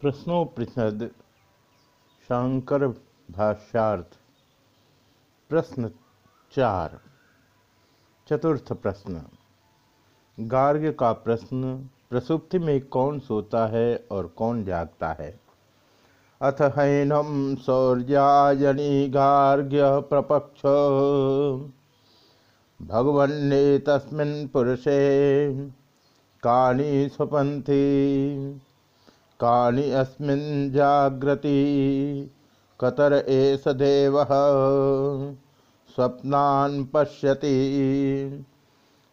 प्रश्नोपनिषद शांकर भाष्यार्थ। प्रश्न चार। चतुर्थ प्रश्न। गार्ग्य का प्रश्न, प्रसुप्ति में कौन सोता है और कौन जागता है? अथ हैनम शौर्यायनी गार्ग्य प्रपक्ष। भगवन्ने तस्मिन् पुरुषे कानी स्वपंथी कानि अस्मिन् जाग्रति। कतर एष देवः, स्वप्नान् पश्यति।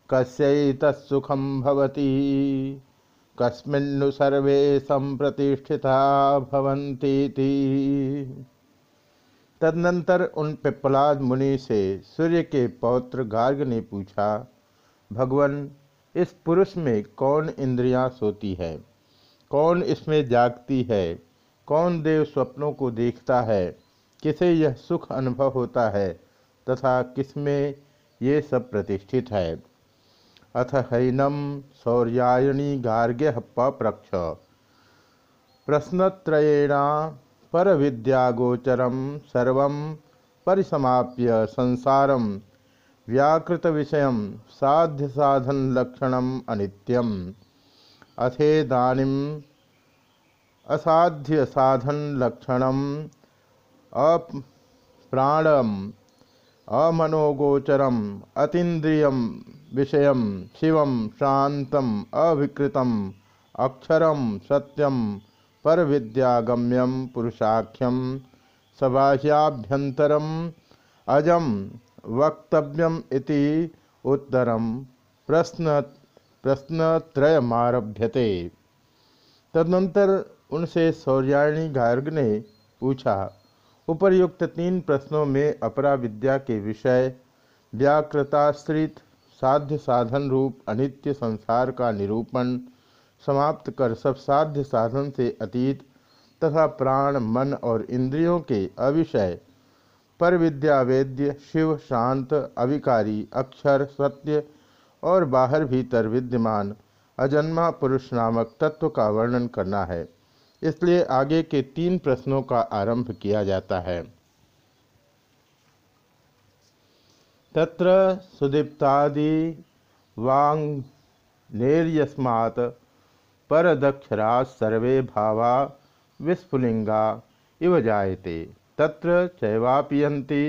कस्यैतत्सुखं भवति। कस्मिन्नु सर्वे संप्रतिष्ठिता तदनंतर उन पिप्पलाद मुनि से सूर्य के पौत्र गार्ग ने पूछा, भगवान, इस पुरुष में कौन इंद्रियाँ सोती है? कौन इसमें जागती है? कौन देव स्वप्नों को देखता है? किसे यह सुख अनुभव होता है? तथा किसमें ये सब प्रतिष्ठित है? अथ हैनम शौर्यायणी गार्ग्य पप्रक्ष। प्रश्नत्रयेणा पर विद्यागोचरम सर्व परिसमाप्य संसारम व्याकृत विषय साध्य साधन लक्षणम अनित्यम। अथेदानीम असाध्य साधन लक्षण अप्राणम अमनोगोचरम अतीन्द्रिय विषय शिव शांत अविकृत अक्षर सत्यम पर विद्यागम्यम पुरुषाख्यम सबाह्याभ्यंतरम अजम वक्तव्यम इति उत्तरम प्रश्न प्रश्नत्रयमारभ्यते। तदनंतर उनसे सौर्याणी गार्ग ने पूछा, उपर्युक्त तीन प्रश्नों में अपरा विद्या के विषय, व्याकृताश्रित साध्य साधन रूप अनित्य संसार का निरूपण, समाप्त कर सब साध्य साधन से अतीत, तथा प्राण, मन और इंद्रियों के अविषय पर विद्या वेद्य शिव, शांत, अविकारी, अक्षर, सत्य और बाहर भीतर विद्यमान अजन्मा पुरुष नामक तत्व का वर्णन करना है। इसलिए आगे के तीन प्रश्नों का आरंभ किया जाता है। तत्र सुदीप्तादि वांग नेर्यस्मात् परदक्षरा सर्वे भावा विस्फुलिंगा इव जायते। तत्र चैवापियन्ति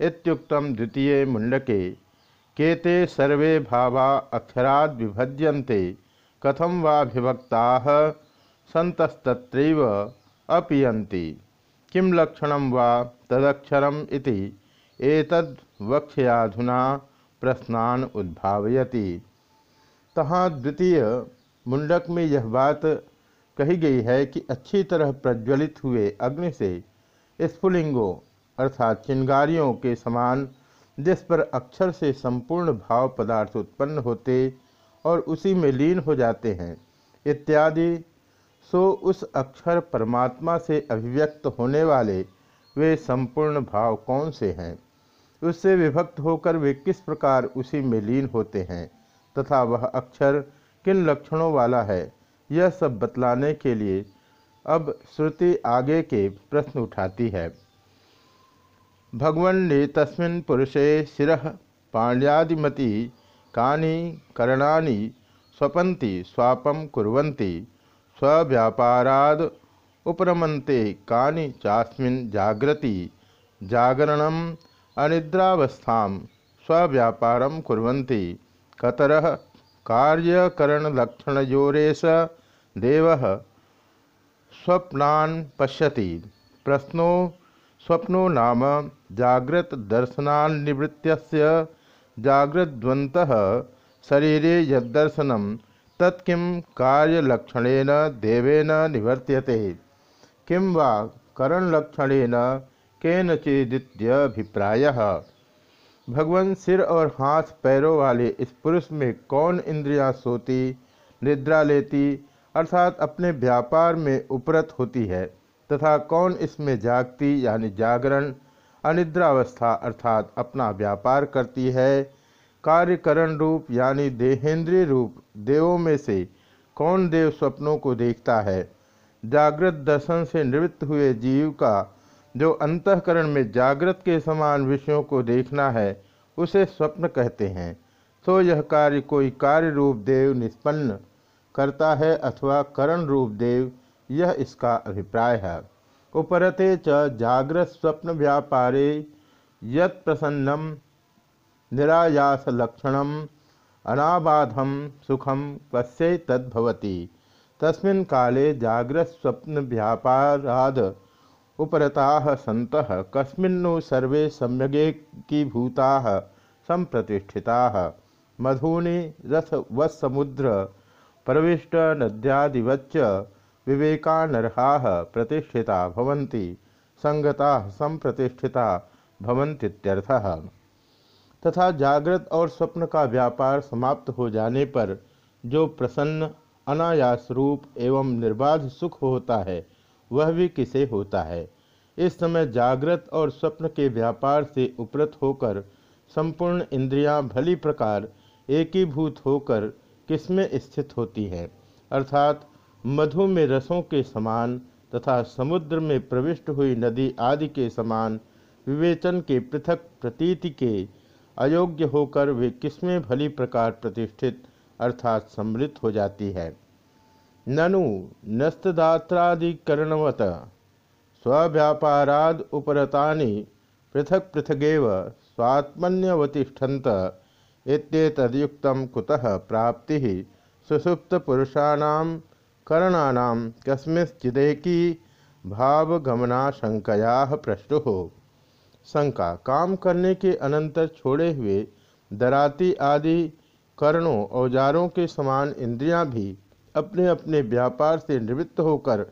इत्युक्तम द्वितीय मुंडके केते सर्वे भावा अक्षराद विभज्यन्ते कथम वाभिभक्ता सतस्तत्रैव अपीयन्ति। किं लक्षणं वा तदक्षरम् इति एतद्वक्ष्याधुना प्रश्नान उद्भावयति। तहाँ द्वितीय मुंडक में यह बात कही गई है कि अच्छी तरह प्रज्वलित हुए अग्नि से स्फुलिंगों अर्थात चिंगारियों के समान जिस पर अक्षर से संपूर्ण भाव पदार्थ उत्पन्न होते और उसी में लीन हो जाते हैं, इत्यादि, सो उस अक्षर परमात्मा से अभिव्यक्त होने वाले वे संपूर्ण भाव कौन से हैं? उससे विभक्त होकर वे किस प्रकार उसी में लीन होते हैं? तथा वह अक्षर किन लक्षणों वाला है? यह सब बतलाने के लिए अब श्रुति आगे के प्रश्न उठाती है। भगवन्ने तस्मिन् पुरुषे शिर, पाण्यादिमती, कानि करणानि स्वपन्ति, स्वापं कुर्वन्ति, स्वव्यापाराद उपरमन्ते कानि चास्मिन् जागृति जागरणम्, अनिद्रावस्थां, स्वव्यापारं कुर्वन्ति। कतरः, कार्यकरणलक्षणयोरेश देवः स्वप्नान् पश्यति। प्रश्नो स्वप्नो नाम जागृत दर्शनानिवृत्त जागृद्वंत शरीरे यदर्शनम तत्किं कार्यलक्षणेन देवेन निवर्त्यते। किं वा करणलक्षणेन केनचिदित्यभिप्राय? भगवान सिर और हाथ पैरों वाले इस पुरुष में कौन इंद्रियाँ सोती, निद्रा लेती, अर्थात अपने व्यापार में उपरत होती है? तथा कौन इसमें जागती यानी जागरण, अनिद्रावस्था अर्थात अपना व्यापार करती है, कार्यकरण रूप यानी देहेंद्रीय रूप, देवों में से कौन देव स्वप्नों को देखता है? जागृत दर्शन से निवृत्त हुए जीव का जो अंतकरण में जागृत के समान विषयों को देखना है, उसे स्वप्न कहते हैं। तो यह कार्य कोई कार्य रूप देव निष्पन्न करता है अथवा करण रूप देव यह इसका अभिप्राय है। उपरते च जागृत स्वप्न व्यापारे यत प्रसन्नम, निरायास लक्षणम, अनाबाधम सुखम कस्य तद्भवती। तस्मिन् काले जागृत स्वप्न व्यापाराद उपरता सत कस्मिन्नु सर्वे सम्यगेकीभूता संप्रतिष्ठिता मधुनि रसवत्समुद्र, प्रविष्ट नद्यादिवच्च विवेकानर्हा प्रतिष्ठिता भवन्ति, संगता संप्रतिष्ठिता भवन्तीत्यर्थः तथा जागृत और स्वप्न का व्यापार समाप्त हो जाने पर जो प्रसन्न अनायास रूप एवं निर्बाध सुख होता है, वह भी किसे होता है? इस समय जागृत और स्वप्न के व्यापार से उपरत होकर संपूर्ण इंद्रियाँ भली प्रकार एकीभूत होकर किसमें स्थित होती हैं? अर्थात मधु में रसों के समान तथा समुद्र में प्रविष्ट हुई नदी आदि के समान विवेचन के पृथक प्रतीति के अयोग्य होकर वे किसमें भली प्रकार प्रतिष्ठित अर्थात सम्मिलित हो जाती है। ननु नस्तदात्रादिकरणवत स्व्यापाराद उपरतानि पृथक पृथगेव स्वात्मन्यवतिष्ठन्त इत्येतदयुक्त कुतः प्राप्ति सुसुप्तपुरुषाणां करणानां कस्मिंश्चिदेकी भावगमनाशंकया प्रष्टुः शंका, काम करने के अनंतर छोड़े हुए दराती आदि करणों, औजारों के समान इंद्रियाँ भी अपने अपने व्यापार से निवृत्त होकर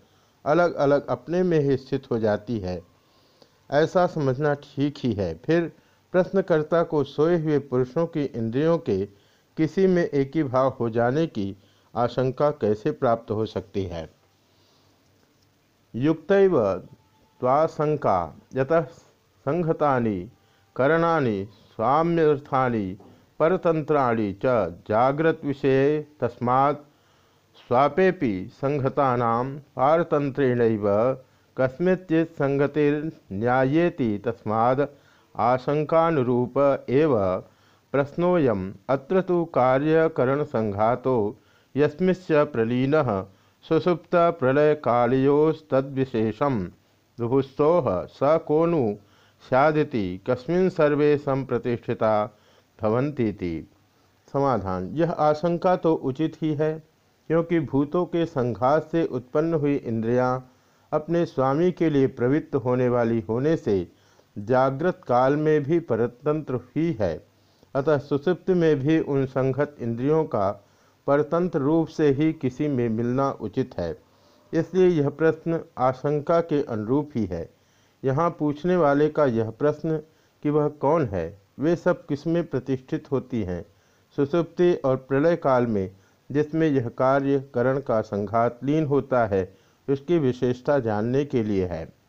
अलग अलग अपने में ही स्थित हो जाती है। ऐसा समझना ठीक ही है। फिर प्रश्नकर्ता को सोए हुए पुरुषों की इंद्रियों के किसी में एक ही भाव हो जाने की आशंका कैसे प्राप्त हो सकती है? युक्त त्वाशंका, यतः संहतानि, करणानि, स्वाम्यर्थानि परतंत्राणि च जागृत विषय तस्मात् स्वापेपि संहतानां पारतंत्रेणैव कस्मिंश्चित् संगतिर्न्यायेति तस्माद् आशंकानुरूप एव प्रश्नोऽयम् अत्र तु कार्यकरणसंघातो यस्मिश्च प्रलय सुसुप्तप्रलयकालयोस्तद्विशेषं विभुस्तोः स कोनु स्यादिति कस्मिन सर्वे संप्रतिष्ठिता भवंती समाधान। यह आशंका तो उचित ही है, क्योंकि भूतों के संघात से उत्पन्न हुई इंद्रियाँ अपने स्वामी के लिए प्रवृत्त होने वाली होने से जागृत काल में भी परतंत्र ही है। अतः सुसुप्त में भी उन संघत इंद्रियों का परतंत्र रूप से ही किसी में मिलना उचित है। इसलिए यह प्रश्न आशंका के अनुरूप ही है। यहाँ पूछने वाले का यह प्रश्न कि वह कौन है? वे सब किसमें प्रतिष्ठित होती हैं? सुसुप्ति और प्रलय काल में, जिसमें यह कार्य करण का संघात लीन होता है, उसकी विशेषता जानने के लिए है।